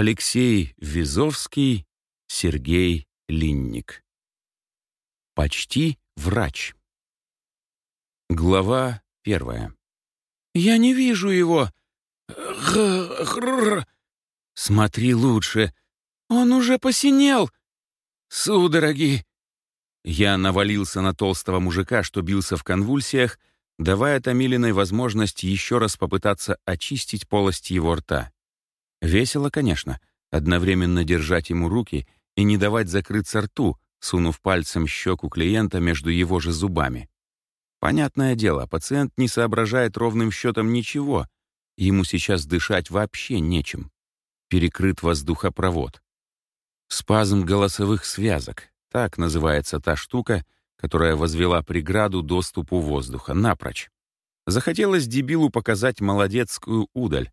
Алексей Визовский, Сергей Линник. Почти врач. Глава первая. «Я не вижу его!» «Смотри лучше! Он уже посинел! Судороги!» Я навалился на толстого мужика, что бился в конвульсиях, давая Томилиной возможность еще раз попытаться очистить полость его рта. Весело, конечно, одновременно держать ему руки и не давать закрыться рту, сунув пальцем щеку клиента между его же зубами. Понятное дело, пациент не соображает ровным счетом ничего, ему сейчас дышать вообще нечем. Перекрыт воздухопровод. Спазм голосовых связок, так называется та штука, которая возвела преграду доступу воздуха напрочь. Захотелось дебилу показать молодецкую удаль.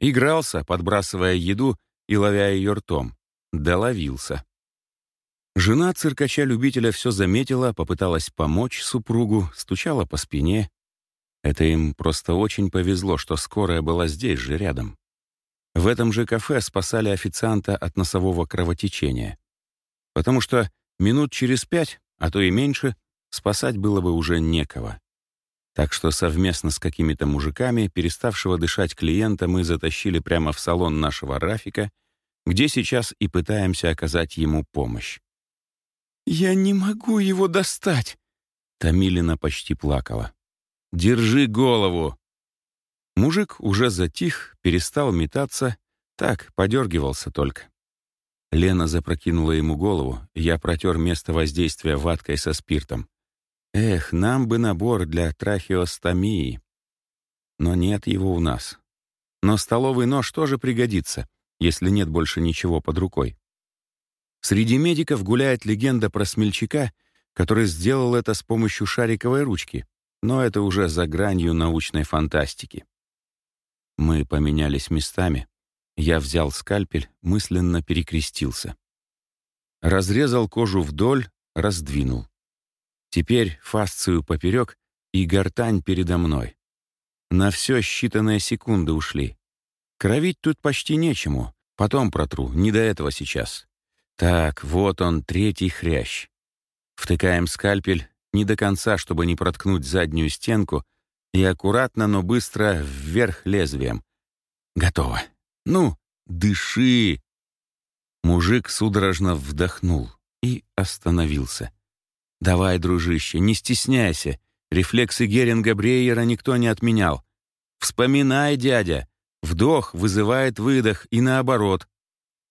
Игрался, подбрасывая еду и ловя ее ртом. Доловился. Жена циркача-любителя все заметила, попыталась помочь супругу, стучала по спине. Это им просто очень повезло, что скорая была здесь же, рядом. В этом же кафе спасали официанта от носового кровотечения потому что минут через пять, а то и меньше, спасать было бы уже некого. Так что совместно с какими-то мужиками, переставшего дышать клиента, мы затащили прямо в салон нашего Рафика, где сейчас и пытаемся оказать ему помощь. «Я не могу его достать!» Тамилина почти плакала. «Держи голову!» Мужик уже затих, перестал метаться, так, подергивался только. Лена запрокинула ему голову, я протер место воздействия ваткой со спиртом. Эх, нам бы набор для трахеостомии. Но нет его у нас. Но столовый нож тоже пригодится, если нет больше ничего под рукой. Среди медиков гуляет легенда про смельчака, который сделал это с помощью шариковой ручки, но это уже за гранью научной фантастики. Мы поменялись местами, я взял скальпель, мысленно перекрестился. Разрезал кожу вдоль, раздвинул. Теперь фасцию поперек и гортань передо мной. На все считанные секунды ушли. Кровить тут почти нечему. Потом протру, не до этого сейчас. Так, вот он, третий хрящ. Втыкаем скальпель не до конца, чтобы не проткнуть заднюю стенку, и аккуратно, но быстро вверх лезвием. Готово. «Ну, дыши!» Мужик судорожно вдохнул и остановился. «Давай, дружище, не стесняйся. Рефлексы Геринга Брейера никто не отменял. Вспоминай, дядя. Вдох вызывает выдох и наоборот».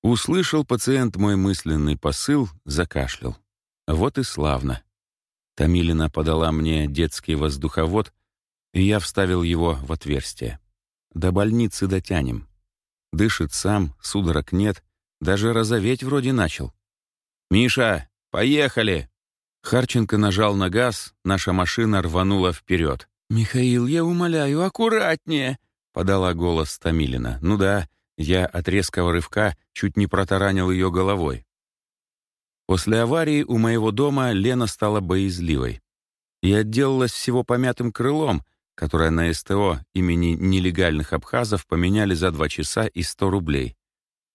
Услышал пациент мой мысленный посыл, закашлял. Вот и славно. Тамилина подала мне детский воздуховод, и я вставил его в отверстие. До больницы дотянем. Дышит сам, судорог нет, даже розоветь вроде начал. «Миша, поехали!» Харченко нажал на газ, наша машина рванула вперед. «Михаил, я умоляю, аккуратнее!» — подала голос Томилина. «Ну да, я от резкого рывка чуть не протаранил ее головой». После аварии у моего дома Лена стала боязливой и отделалась всего помятым крылом, которое на СТО имени нелегальных абхазов поменяли за два часа и сто рублей.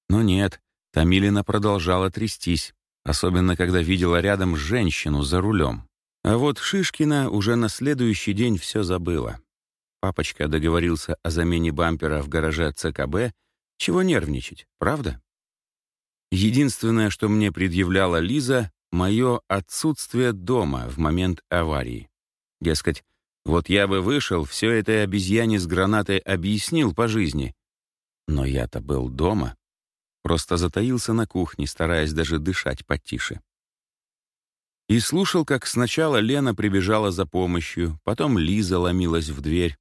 Но нет, Тамилина продолжала трястись, особенно когда видела рядом женщину за рулем. А вот Шишкина уже на следующий день все забыла. Папочка договорился о замене бампера в гараже ЦКБ. Чего нервничать, правда? Единственное, что мне предъявляла Лиза, мое отсутствие дома в момент аварии. Дескать, вот я бы вышел, все этой обезьяне с гранатой объяснил по жизни. Но я-то был дома. Просто затаился на кухне, стараясь даже дышать потише. И слушал, как сначала Лена прибежала за помощью, потом Лиза ломилась в дверь.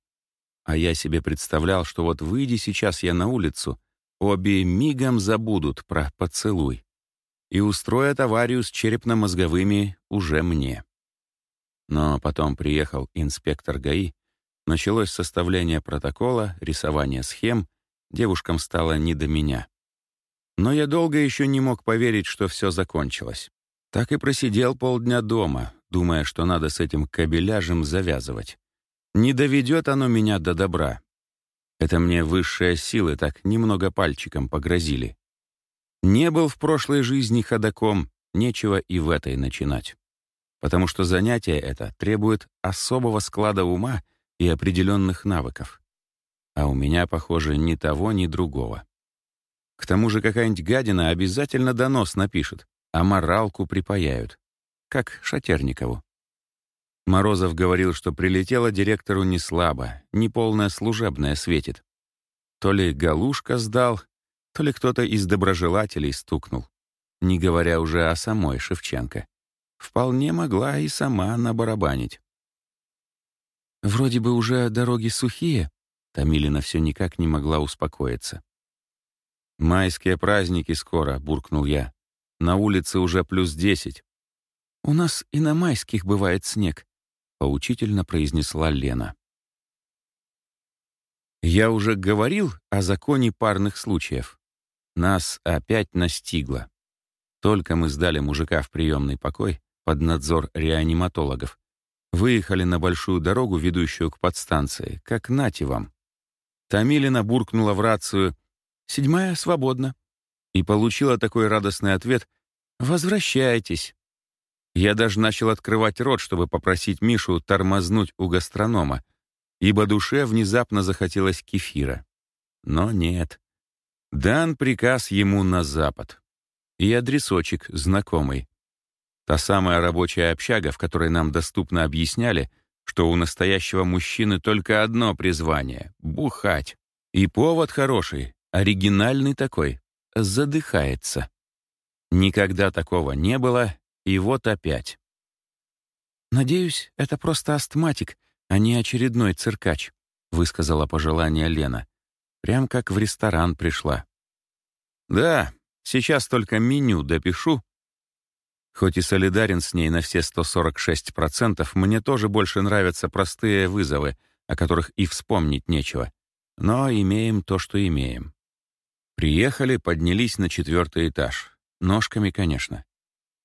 А я себе представлял, что вот выйди сейчас я на улицу, обе мигом забудут про поцелуй и устроят аварию с черепно-мозговыми уже мне. Но потом приехал инспектор ГАИ, началось составление протокола, рисование схем, девушкам стало не до меня. Но я долго еще не мог поверить, что все закончилось. Так и просидел полдня дома, думая, что надо с этим кабеляжем завязывать. Не доведет оно меня до добра. Это мне высшие силы так немного пальчиком погрозили. Не был в прошлой жизни ходаком, нечего и в этой начинать. Потому что занятие это требует особого склада ума и определенных навыков. А у меня, похоже, ни того, ни другого. К тому же какая-нибудь гадина обязательно донос напишет, а моралку припаяют. Как Шатерникову. Морозов говорил, что прилетело директору не слабо, не полное служебное светит. То ли Галушка сдал, то ли кто-то из доброжелателей стукнул, не говоря уже о самой Шевченко. Вполне могла и сама набарабанить. «Вроде бы уже дороги сухие», — Томилина все никак не могла успокоиться. «Майские праздники скоро», — буркнул я. «На улице уже плюс десять». «У нас и на майских бывает снег», — поучительно произнесла Лена. Я уже говорил о законе парных случаев. Нас опять настигло. Только мы сдали мужика в приемный покой под надзор реаниматологов, выехали на большую дорогу, ведущую к подстанции, как нати вам. Тамилина буркнула в рацию «Седьмая свободна» и получила такой радостный ответ «Возвращайтесь». Я даже начал открывать рот, чтобы попросить Мишу тормознуть у гастронома, ибо душе внезапно захотелось кефира. Но нет. Дан приказ ему на запад. И адресочек знакомый. Та самая рабочая общага, в которой нам доступно объясняли, что у настоящего мужчины только одно призвание — бухать. И повод хороший, оригинальный такой — задыхается. Никогда такого не было, и вот опять. «Надеюсь, это просто астматик, а не очередной циркач», — высказала пожелание Лена. Прям как в ресторан пришла. «Да, сейчас только меню допишу». Хоть и солидарен с ней на все 146%, мне тоже больше нравятся простые вызовы, о которых и вспомнить нечего. Но имеем то, что имеем. Приехали, поднялись на четвертый этаж. Ножками, конечно.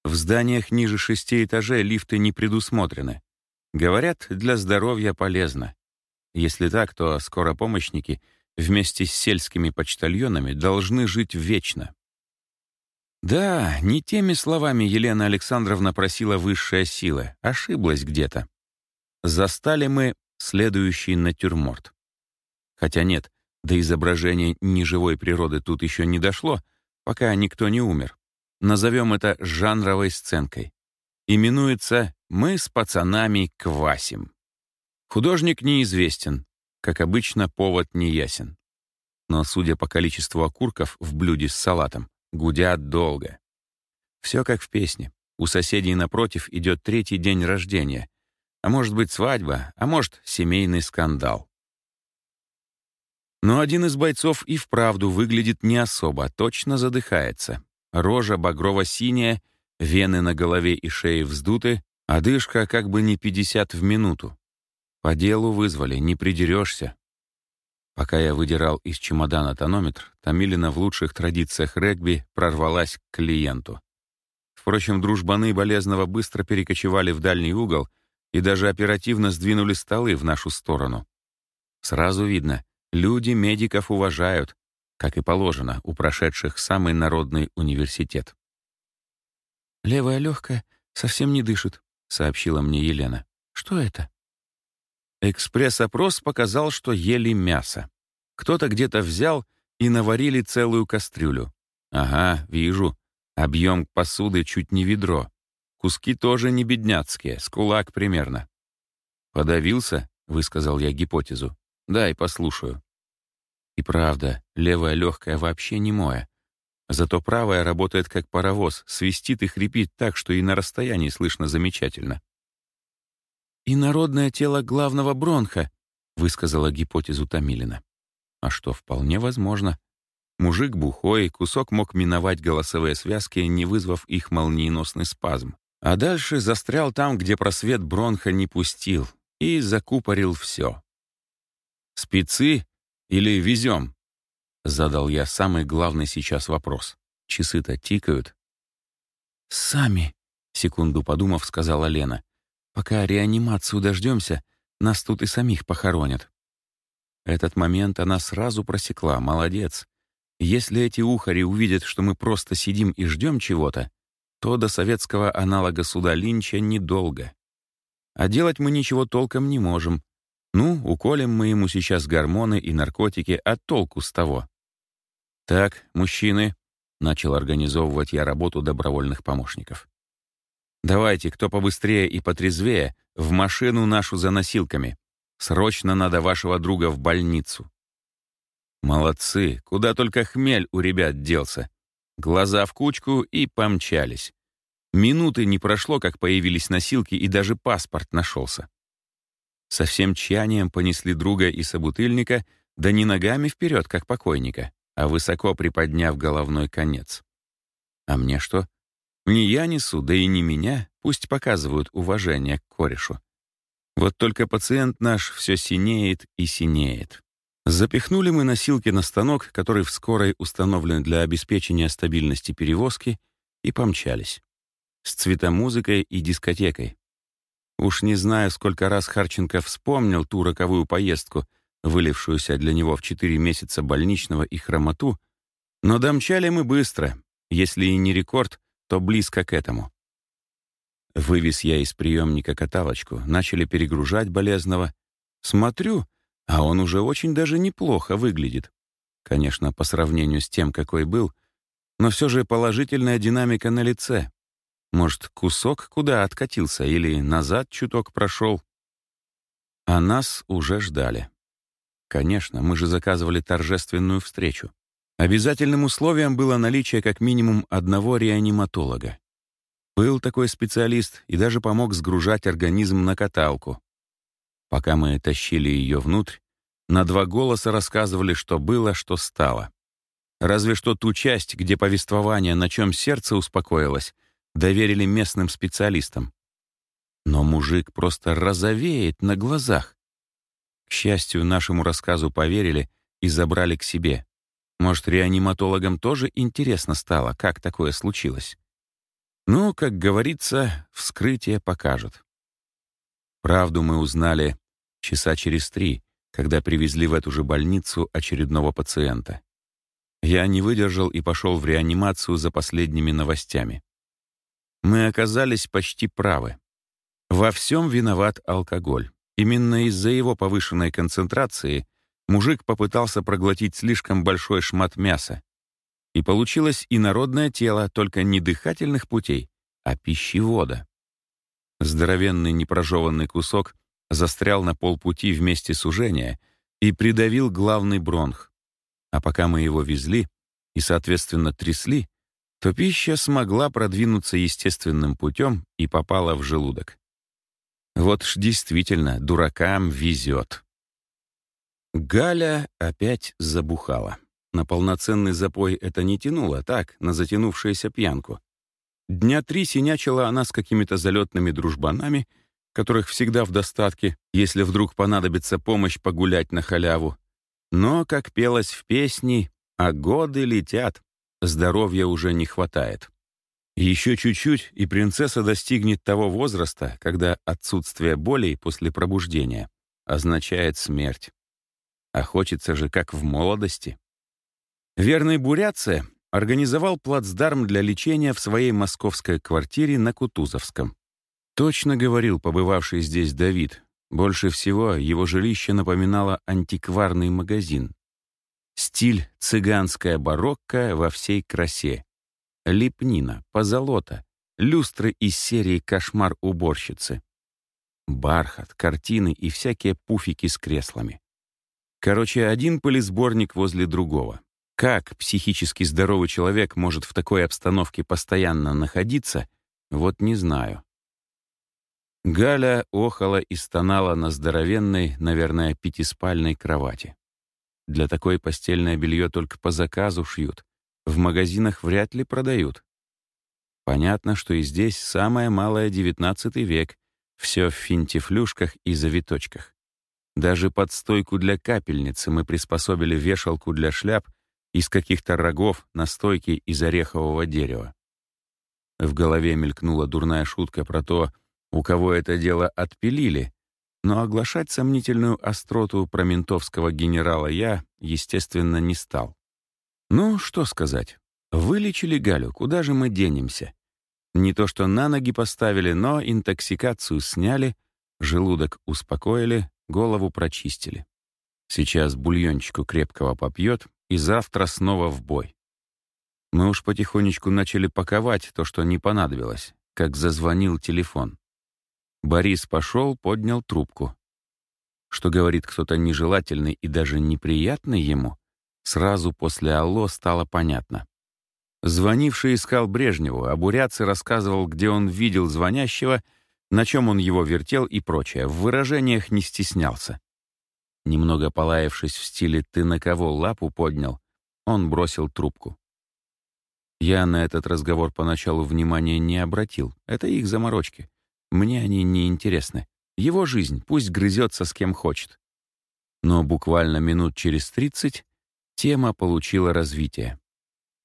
В зданиях ниже шести этажей лифты не предусмотрены. Говорят, для здоровья полезно. Если так, то скоропомощники вместе с сельскими почтальонами должны жить вечно. Да, не теми словами Елена Александровна просила высшая сила, ошиблась где-то. Застали мы следующий натюрморт. Хотя нет, до изображения неживой природы тут еще не дошло, пока никто не умер. Назовем это жанровой сценкой. Именуется «Мы с пацанами квасим». Художник неизвестен, как обычно, повод не ясен. Но, судя по количеству окурков в блюде с салатом, гудят долго. Все как в песне. У соседей напротив идет третий день рождения. А может быть свадьба, а может семейный скандал. Но один из бойцов и вправду выглядит не особо, точно задыхается. Рожа багрово-синяя, вены на голове и шее вздуты, Одышка как бы не 50 в минуту. По делу вызвали, не придерешься. Пока я выдирал из чемодана тонометр, Томилина в лучших традициях регби прорвалась к клиенту. Впрочем, дружбаны болезного быстро перекочевали в дальний угол и даже оперативно сдвинули столы в нашу сторону. Сразу видно, люди медиков уважают, как и положено у прошедших самый народный университет. Левая легкая совсем не дышит, сообщила мне Елена. «Что это?» Экспресс-опрос показал, что ели мясо. Кто-то где-то взял и наварили целую кастрюлю. Ага, вижу. Объем посуды чуть не ведро. Куски тоже не бедняцкие, с кулак примерно. «Подавился?» — высказал я гипотезу. «Дай, послушаю». И правда, левая легкая вообще не моя. Зато правая работает как паровоз, свистит и хрипит так, что и на расстоянии слышно замечательно. «И народное тело главного бронха», — высказала гипотезу Томилина. А что, вполне возможно. Мужик бухой, кусок мог миновать голосовые связки, не вызвав их молниеносный спазм. А дальше застрял там, где просвет бронха не пустил, и закупорил все. «Спецы или везем?» Задал я самый главный сейчас вопрос. Часы-то тикают. «Сами», — секунду подумав, сказала Лена. «Пока реанимацию дождемся, нас тут и самих похоронят». Этот момент она сразу просекла, молодец. Если эти ухари увидят, что мы просто сидим и ждем чего-то, то до советского аналога суда Линча недолго. А делать мы ничего толком не можем. Ну, уколем мы ему сейчас гормоны и наркотики, а толку с того? Так, мужчины, начал организовывать я работу добровольных помощников. Давайте, кто побыстрее и потрезвее, в машину нашу за носилками. Срочно надо вашего друга в больницу. Молодцы, куда только хмель у ребят делся. Глаза в кучку и помчались. Минуты не прошло, как появились носилки, и даже паспорт нашелся. Со всем тщанием понесли друга и собутыльника, да не ногами вперед, как покойника, а высоко приподняв головной конец. А мне что? Не я несу, да и не меня, пусть показывают уважение к корешу. Вот только пациент наш все синеет и синеет. Запихнули мы носилки на станок, который в скорой установлен для обеспечения стабильности перевозки, и помчались. С цветомузыкой и дискотекой. Уж не знаю, сколько раз Харченко вспомнил ту роковую поездку, вылившуюся для него в четыре месяца больничного и хромоту, но домчали мы быстро, если и не рекорд, то близко к этому. Вывез я из приемника каталочку, начали перегружать болезного. Смотрю, а он уже очень даже неплохо выглядит. Конечно, по сравнению с тем, какой был, но все же положительная динамика на лице. Может, кусок куда откатился или назад чуток прошел. А нас уже ждали. Конечно, мы же заказывали торжественную встречу. Обязательным условием было наличие как минимум одного реаниматолога. Был такой специалист и даже помог сгружать организм на каталку. Пока мы тащили ее внутрь, на два голоса рассказывали, что было, что стало. Разве что ту часть, где повествование, на чем сердце успокоилось, доверили местным специалистам. Но мужик просто розовеет на глазах. К счастью, нашему рассказу поверили и забрали к себе. Может, реаниматологам тоже интересно стало, как такое случилось. Ну, как говорится, вскрытие покажет. Правду мы узнали часа через три, когда привезли в эту же больницу очередного пациента. Я не выдержал и пошел в реанимацию за последними новостями. Мы оказались почти правы. Во всем виноват алкоголь. Именно из-за его повышенной концентрации мужик попытался проглотить слишком большой шмат мяса. И получилось инородное тело, только не дыхательных путей, а пищевода. Здоровенный непрожеванный кусок застрял на полпути вместе сужения и придавил главный бронх. А пока мы его везли и, соответственно, трясли, то пища смогла продвинуться естественным путем и попала в желудок. Вот ж действительно, дуракам везет. Галя опять забухала. На полноценный запой это не тянуло, так, на затянувшуюся пьянку. Дня три синячила она с какими-то залетными дружбанами, которых всегда в достатке, если вдруг понадобится помощь погулять на халяву. Но, как пелось в песне, а годы летят, здоровья уже не хватает. Еще чуть-чуть, и принцесса достигнет того возраста, когда отсутствие болей после пробуждения означает смерть. А хочется же, как в молодости. Верный Буряция организовал плацдарм для лечения в своей московской квартире на Кутузовском. Точно говорил побывавший здесь Давид. Больше всего его жилище напоминало антикварный магазин. Стиль цыганская барокко во всей красе. Лепнина, позолота, люстры из серии «Кошмар уборщицы». Бархат, картины и всякие пуфики с креслами. Короче, один пылесборник возле другого. Как психически здоровый человек может в такой обстановке постоянно находиться, вот не знаю. Галя охала и стонала на здоровенной, наверное, пятиспальной кровати. Для такой постельное белье только по заказу шьют. В магазинах вряд ли продают. Понятно, что и здесь самое малое XIX век, все в финтифлюшках и завиточках. Даже под стойку для капельницы мы приспособили вешалку для шляп из каких-то рогов на стойке из орехового дерева. В голове мелькнула дурная шутка про то, у кого это дело отпилили, но оглашать сомнительную остроту про ментовского генерала я, естественно, не стал. Ну, что сказать. Вылечили Галю, куда же мы денемся? Не то что на ноги поставили, но интоксикацию сняли, желудок успокоили, голову прочистили. Сейчас бульончику крепкого попьет, и завтра снова в бой. Мы уж потихонечку начали паковать то, что не понадобилось, как зазвонил телефон. Борис пошел, поднял трубку. Что говорит кто-то нежелательный и даже неприятный ему, сразу после «Алло» стало понятно. Звонивший искал Брежневу, а Буряци рассказывал, где он видел звонящего, на чем он его вертел и прочее. В выражениях не стеснялся. Немного полаявшись в стиле «ты на кого лапу поднял», он бросил трубку. Я на этот разговор поначалу внимания не обратил. Это их заморочки. Мне они не интересны. Его жизнь, пусть грызется с кем хочет. Но буквально минут через тридцать тема получила развитие.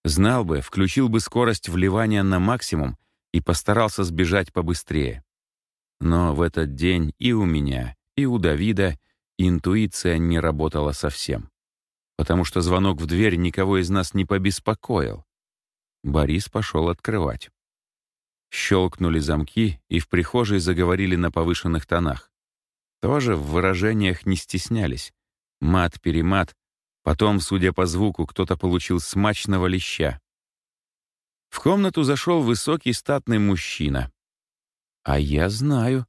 Знал бы, включил бы скорость вливания на максимум и постарался сбежать побыстрее. Но в этот день и у меня, и у Давида интуиция не работала совсем. Потому что звонок в дверь никого из нас не побеспокоил. Борис пошел открывать. Щелкнули замки, и в прихожей заговорили на повышенных тонах. Тоже в выражениях не стеснялись. Мат-перемат, Потом, судя по звуку, кто-то получил смачного леща. В комнату зашел высокий статный мужчина. А я знаю.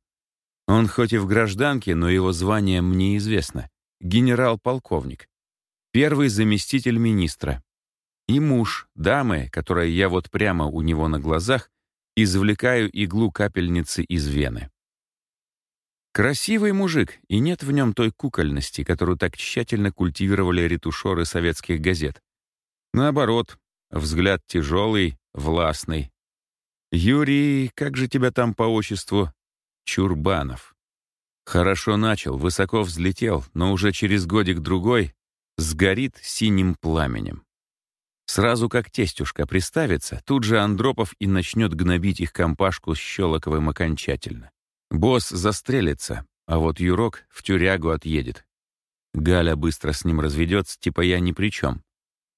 Он хоть и в гражданке, но его звание мне известно. Генерал-полковник. Первый заместитель министра. И муж, дамы, которая я вот прямо у него на глазах, извлекаю иглу капельницы из вены. Красивый мужик, и нет в нем той кукольности, которую так тщательно культивировали ретушеры советских газет. Наоборот, взгляд тяжелый, властный. «Юрий, как же тебя там по отчеству?» «Чурбанов». Хорошо начал, высоко взлетел, но уже через годик-другой сгорит синим пламенем. Сразу как тестюшка приставится, тут же Андропов и начнет гнобить их компашку с Щелоковым окончательно. Босс застрелится, а вот Юрок в тюрягу отъедет. Галя быстро с ним разведется, типа я ни при чем.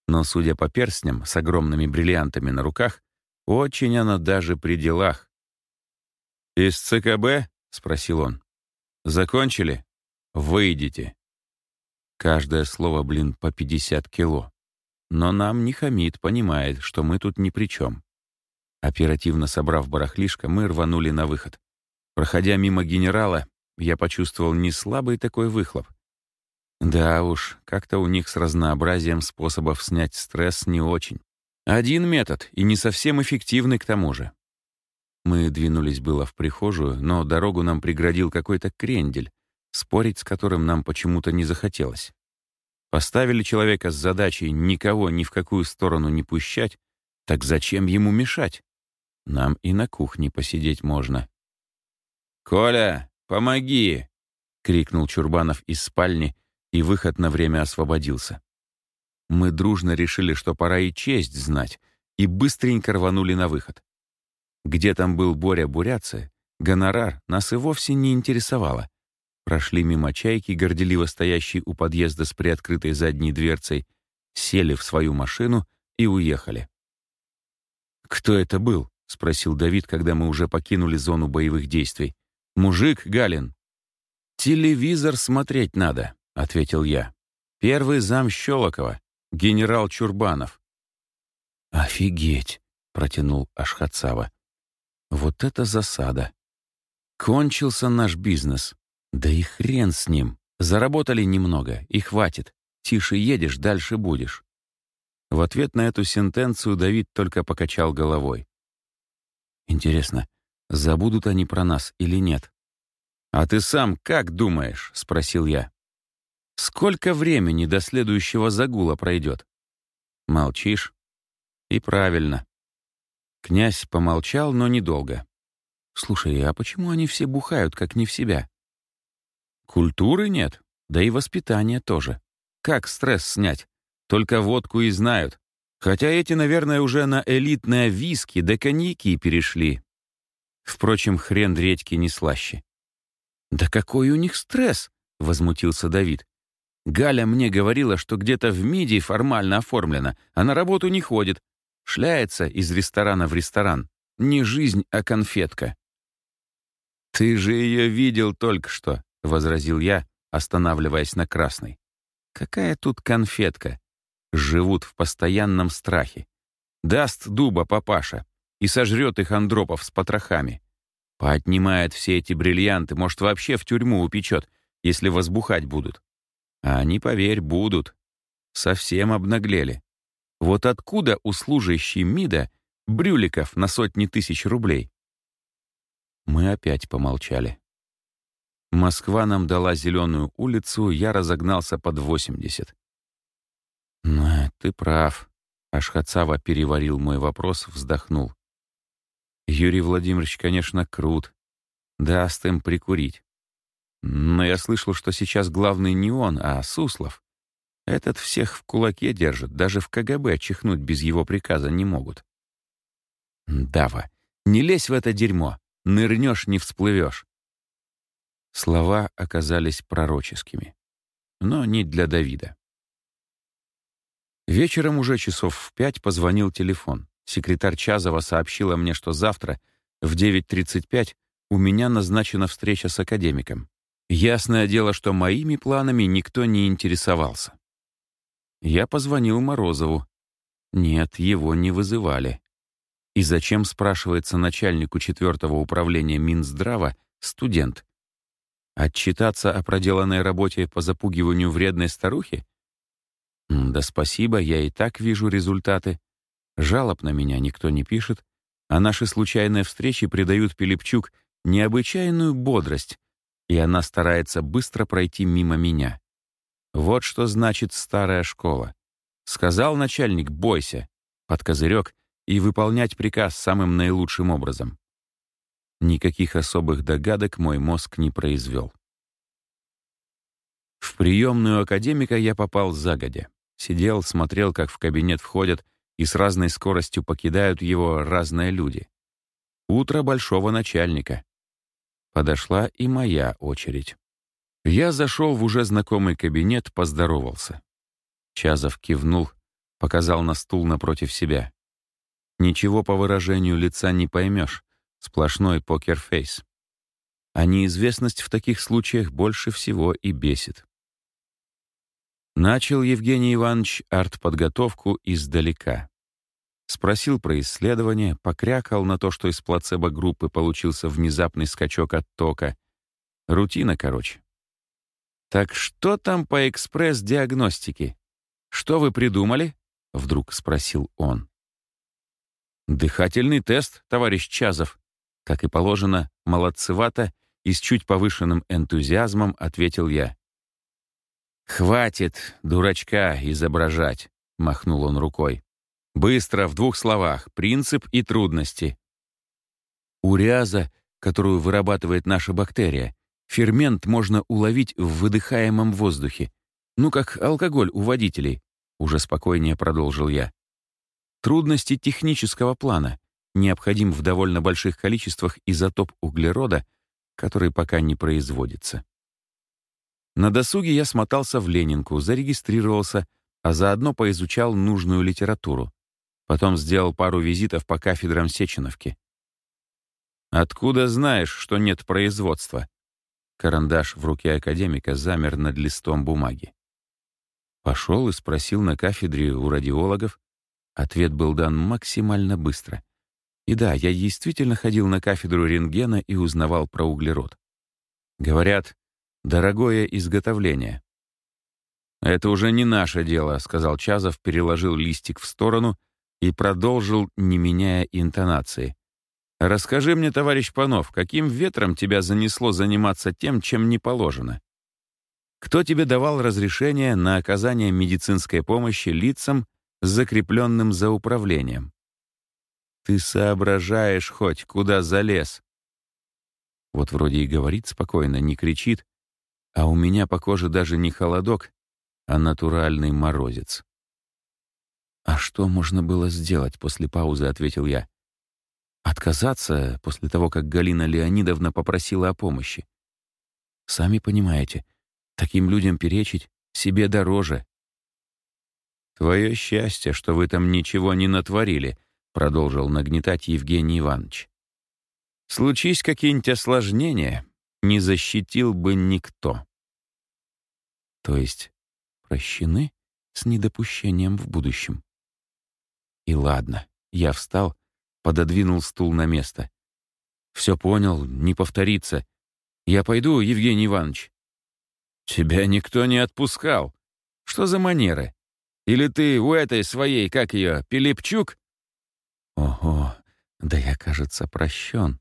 Но, судя по перстням с огромными бриллиантами на руках, очень она даже при делах. «Из ЦКБ?» — спросил он. «Закончили? Выйдите». Каждое слово, блин, по 50 кило. Но нам не хамит, понимает, что мы тут ни при чем. Оперативно собрав барахлишко, мы рванули на выход. Проходя мимо генерала, я почувствовал не слабый такой выхлоп. Да уж, как-то у них с разнообразием способов снять стресс не очень. Один метод, и не совсем эффективный к тому же. Мы двинулись было в прихожую, но дорогу нам преградил какой-то крендель, спорить с которым нам почему-то не захотелось. Поставили человека с задачей никого ни в какую сторону не пущать, так зачем ему мешать? Нам и на кухне посидеть можно. «Коля, помоги!» — крикнул Чурбанов из спальни, и выход на время освободился. Мы дружно решили, что пора и честь знать, и быстренько рванули на выход. Где там был Боря Буряцы, гонорар нас и вовсе не интересовало. Прошли мимо чайки, горделиво стоящей у подъезда с приоткрытой задней дверцей, сели в свою машину и уехали. «Кто это был?» — спросил Давид, когда мы уже покинули зону боевых действий. «Мужик, Галин». «Телевизор смотреть надо», — ответил я. «Первый зам Щелокова, генерал Чурбанов». «Офигеть», — протянул Ашхатсава. «Вот это засада. Кончился наш бизнес. Да и хрен с ним. Заработали немного, и хватит. Тише едешь, дальше будешь». В ответ на эту сентенцию Давид только покачал головой. «Интересно, Забудут они про нас или нет? «А ты сам как думаешь?» — спросил я. «Сколько времени до следующего загула пройдет?» «Молчишь?» «И правильно». Князь помолчал, но недолго. «Слушай, а почему они все бухают, как не в себя?» «Культуры нет, да и воспитания тоже. Как стресс снять? Только водку и знают. Хотя эти, наверное, уже на элитное виски да коньяки перешли. Впрочем, хрен редьки не слаще. «Да какой у них стресс!» — возмутился Давид. Галя мне говорила, что где-то в МИДе формально оформлено, а на работу не ходит. Шляется из ресторана в ресторан. Не жизнь, а конфетка. «Ты же ее видел только что», — возразил я, останавливаясь на красной. «Какая тут конфетка? Живут в постоянном страхе. Даст дуба папаша и сожрет их Андропов с потрохами. Поотнимает все эти бриллианты, может, вообще в тюрьму упечет, если возбухать будут. А они, поверь, будут. Совсем обнаглели. Вот откуда у служащей МИДа брюликов на сотни тысяч рублей? Мы опять помолчали. Москва нам дала зеленую улицу, я разогнался под 80. «Ну, ты прав», — Ашхацава переварил мой вопрос, вздохнул. «Юрий Владимирович, конечно, крут. Даст им прикурить. Но я слышал, что сейчас главный не он, а Суслов. Этот всех в кулаке держит, даже в КГБ чихнуть без его приказа не могут. Дава, не лезь в это дерьмо, нырнешь, не всплывешь. Слова оказались пророческими, но не для Давида. Вечером уже часов в пять позвонил телефон. Секретарь Чазова сообщила мне, что завтра в 9.35 у меня назначена встреча с академиком. Ясное дело, что моими планами никто не интересовался. Я позвонил Морозову. Нет, его не вызывали. И зачем, спрашивается начальнику четвертого управления Минздрава, студент? Отчитаться о проделанной работе по запугиванию вредной старухи? Да спасибо, я и так вижу результаты. Жалоб на меня никто не пишет, а наши случайные встречи придают Пилипчук необычайную бодрость, и она старается быстро пройти мимо меня. Вот что значит старая школа. Сказал начальник «бойся» под козырек и выполнять приказ самым наилучшим образом. Никаких особых догадок мой мозг не произвел. В приемную академика я попал загодя. Сидел, смотрел, как в кабинет входят и с разной скоростью покидают его разные люди. Утро большого начальника. Подошла и моя очередь. Я зашел в уже знакомый кабинет, поздоровался. Чазов кивнул, показал на стул напротив себя. Ничего по выражению лица не поймешь, сплошной покерфейс. А неизвестность в таких случаях больше всего и бесит. Начал Евгений Иванович артподготовку издалека. Спросил про исследование, покрякал на то, что из плацебо-группы получился внезапный скачок оттока. Рутина, короче. «Так что там по экспресс-диагностике? Что вы придумали?» — вдруг спросил он. «Дыхательный тест, товарищ Чазов», как и положено, молодцевато и с чуть повышенным энтузиазмом ответил я. «Хватит дурачка изображать», — махнул он рукой. Быстро, в двух словах, принцип и трудности. Уриаза, которую вырабатывает наша бактерия, фермент можно уловить в выдыхаемом воздухе. Ну, как алкоголь у водителей, уже спокойнее продолжил я. Трудности технического плана. Необходим в довольно больших количествах изотоп углерода, который пока не производится. На досуге я смотался в Ленинку, зарегистрировался, а заодно поизучал нужную литературу. Потом сделал пару визитов по кафедрам Сеченовки. «Откуда знаешь, что нет производства?» Карандаш в руке академика замер над листом бумаги. Пошел и спросил на кафедре у радиологов. Ответ был дан максимально быстро. И да, я действительно ходил на кафедру рентгена и узнавал про углерод. Говорят, дорогое изготовление. «Это уже не наше дело», — сказал Чазов, переложил листик в сторону — и продолжил, не меняя интонации. «Расскажи мне, товарищ Панов, каким ветром тебя занесло заниматься тем, чем не положено? Кто тебе давал разрешение на оказание медицинской помощи лицам, закрепленным за управлением? Ты соображаешь хоть, куда залез?» Вот вроде и говорит спокойно, не кричит, а у меня по коже даже не холодок, а натуральный морозец. «А что можно было сделать?» — после паузы ответил я. «Отказаться после того, как Галина Леонидовна попросила о помощи. Сами понимаете, таким людям перечить себе дороже. «Твое счастье, что вы там ничего не натворили», — продолжил нагнетать Евгений Иванович. «Случись какие-нибудь осложнения, не защитил бы никто». То есть прощены с недопущением в будущем. И ладно, я встал, пододвинул стул на место. Все понял, не повторится. Я пойду, Евгений Иванович. Тебя никто не отпускал. Что за манеры? Или ты у этой своей, как ее, Пилипчук? Ого, да я, кажется, прощен.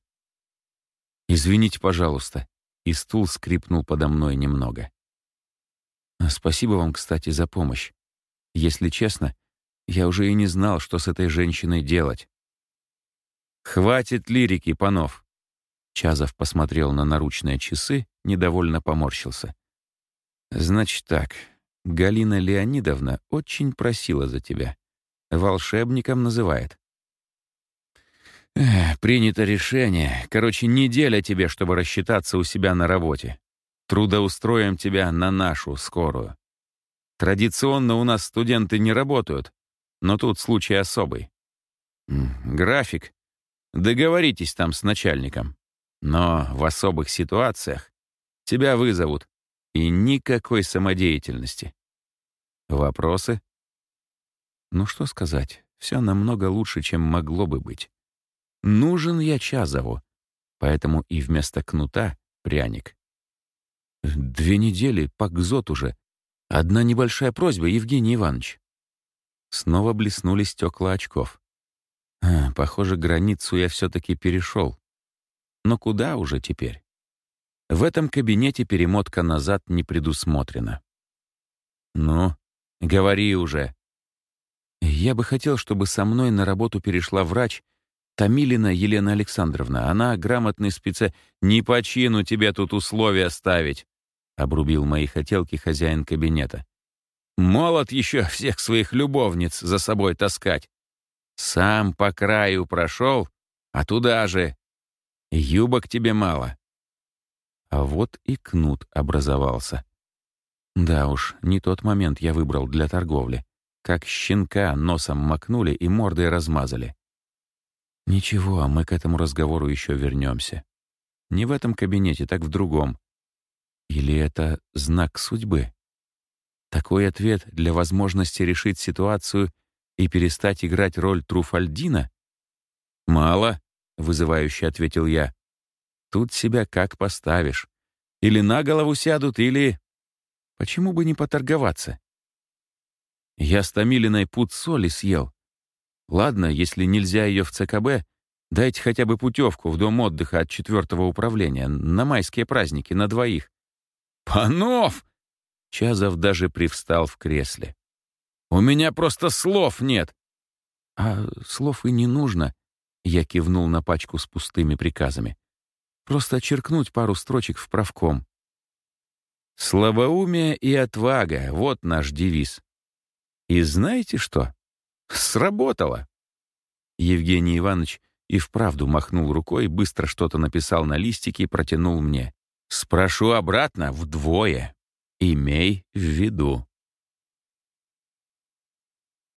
Извините, пожалуйста. И стул скрипнул подо мной немного. Спасибо вам, кстати, за помощь. Если честно, я уже и не знал, что с этой женщиной делать. «Хватит лирики, Панов!» Чазов посмотрел на наручные часы, недовольно поморщился. «Значит так, Галина Леонидовна очень просила за тебя. Волшебником называет. Принято решение. Короче, неделя тебе, чтобы рассчитаться у себя на работе. Трудоустроим тебя на нашу скорую. Традиционно у нас студенты не работают, но тут случай особый. График. Договоритесь там с начальником. Но в особых ситуациях тебя вызовут, и никакой самодеятельности. Вопросы? Ну что сказать, все намного лучше, чем могло бы быть. Нужен я Чазову, поэтому и вместо кнута — пряник. Две недели, по гзот уже, Одна небольшая просьба, Евгений Иванович. Снова блеснули стекла очков. А, похоже, границу я все-таки перешел. Но куда уже теперь? В этом кабинете перемотка назад не предусмотрена. «Ну, говори уже». Я бы хотел, чтобы со мной на работу перешла врач Томилина Елена Александровна. Она грамотный спеца... Не по чину тебе тут условия ставить. — обрубил мои хотелки хозяин кабинета. «Молод еще всех своих любовниц за собой таскать. Сам по краю прошел, а туда же. Юбок тебе мало». А вот и кнут образовался. Да уж, не тот момент я выбрал для торговли. Как щенка носом макнули и мордой размазали. Ничего, мы к этому разговору еще вернемся. Не в этом кабинете, так в другом. Или это знак судьбы? Такой ответ для возможности решить ситуацию и перестать играть роль Труфальдина? «Мало», — вызывающе ответил я. «Тут себя как поставишь. Или на голову сядут, или...» «Почему бы не поторговаться?» Я с Томилиной пуд соли съел. Ладно, если нельзя ее в ЦКБ, дайте хотя бы путевку в дом отдыха от четвертого управления на майские праздники на двоих. «Панов!» Чазов даже привстал в кресле. «У меня просто слов нет!» «А слов и не нужно», — я кивнул на пачку с пустыми приказами. «Просто черкнуть пару строчек в правком». «Слабоумие и отвага — вот наш девиз. И знаете что? Сработало!» Евгений Иванович и вправду махнул рукой, быстро что-то написал на листике и протянул мне. Спрошу обратно вдвое. Имей в виду.